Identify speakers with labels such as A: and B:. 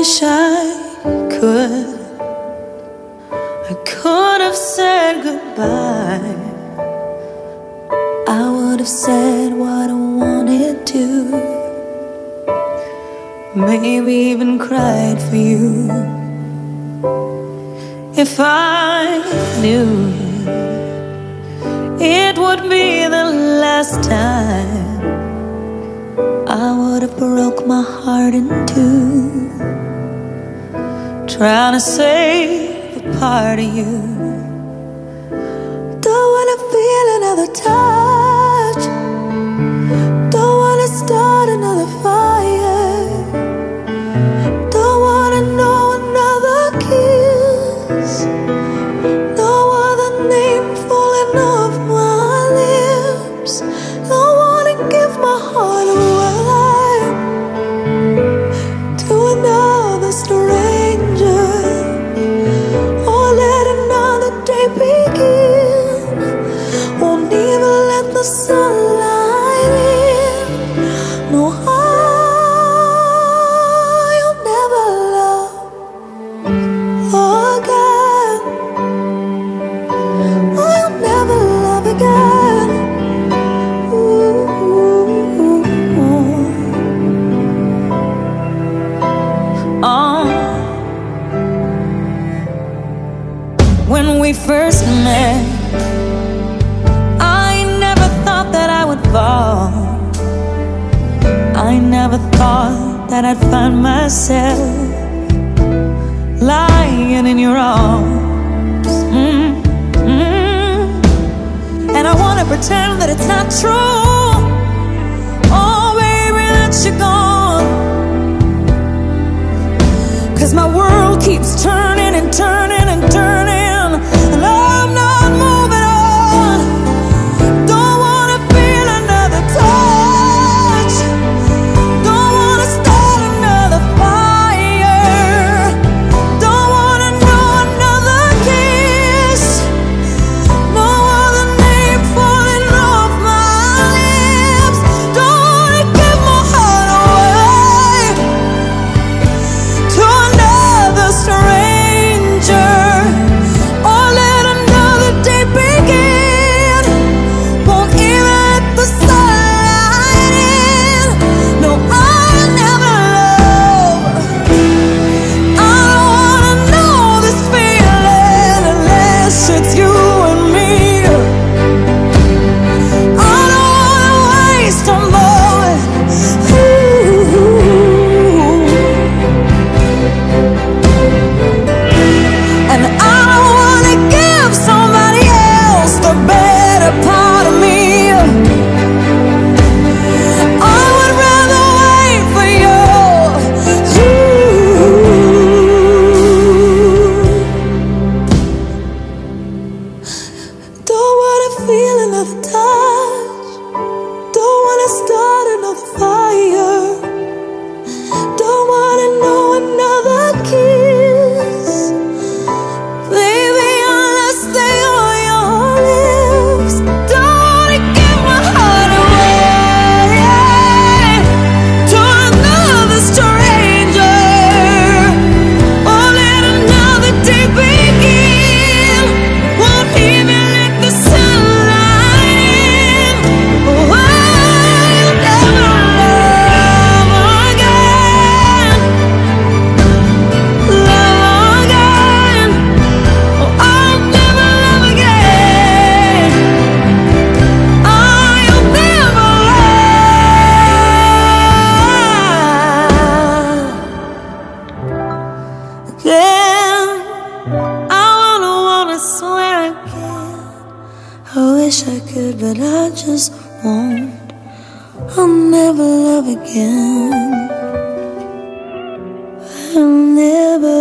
A: wish I could. I could have said goodbye. I would have said what I wanted to. Maybe even cried for you. If I knew it would be the last time, I would have broke my heart in two trying to save a part of you. Don't wanna feel another touch. Don't wanna start another fire. Don't wanna know another kiss. No other name falling off my lips. Don't wanna give my heart. myself lying in your arms. Mm -hmm. And I want to pretend that it's not true. I wish I could, but I just won't. I'll never love again. I'll never.